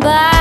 by.